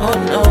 Oh no.